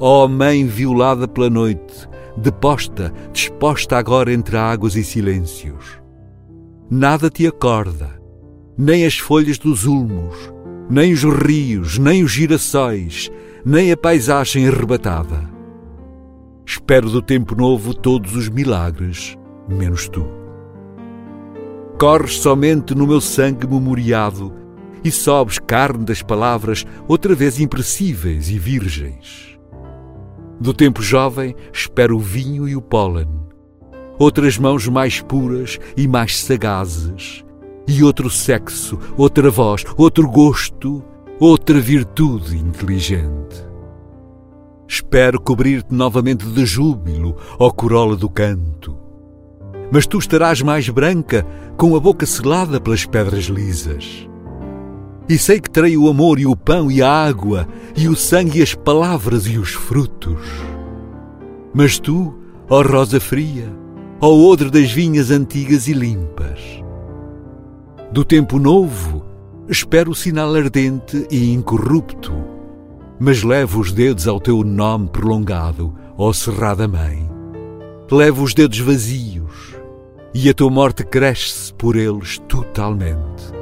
Ó oh mãe violada pela noite, deposta, disposta agora entre águas e silêncios. Nada te acorda, nem as folhas dos ulmos, nem os rios, nem os girassóis, nem a paisagem arrebatada. Espero do tempo novo todos os milagres, menos tu. Corres somente no meu sangue memoriado e sobes carne das palavras outra vez impressíveis e virgens. Do tempo jovem espero o vinho e o pólen, outras mãos mais puras e mais sagazes, e outro sexo, outra voz, outro gosto, outra virtude inteligente. Espero cobrir-te novamente de júbilo, ó corola do canto. Mas tu estarás mais branca, com a boca selada pelas pedras lisas. E sei que terei o amor e o pão e a água, e o sangue e as palavras e os frutos. Mas tu, ó rosa fria, ó odre das vinhas antigas e limpas. Do tempo novo, espero o sinal ardente e incorrupto, mas levo os dedos ao teu nome prolongado, ó cerrada mãe. Levo os dedos vazios, e a tua morte cresce por eles totalmente.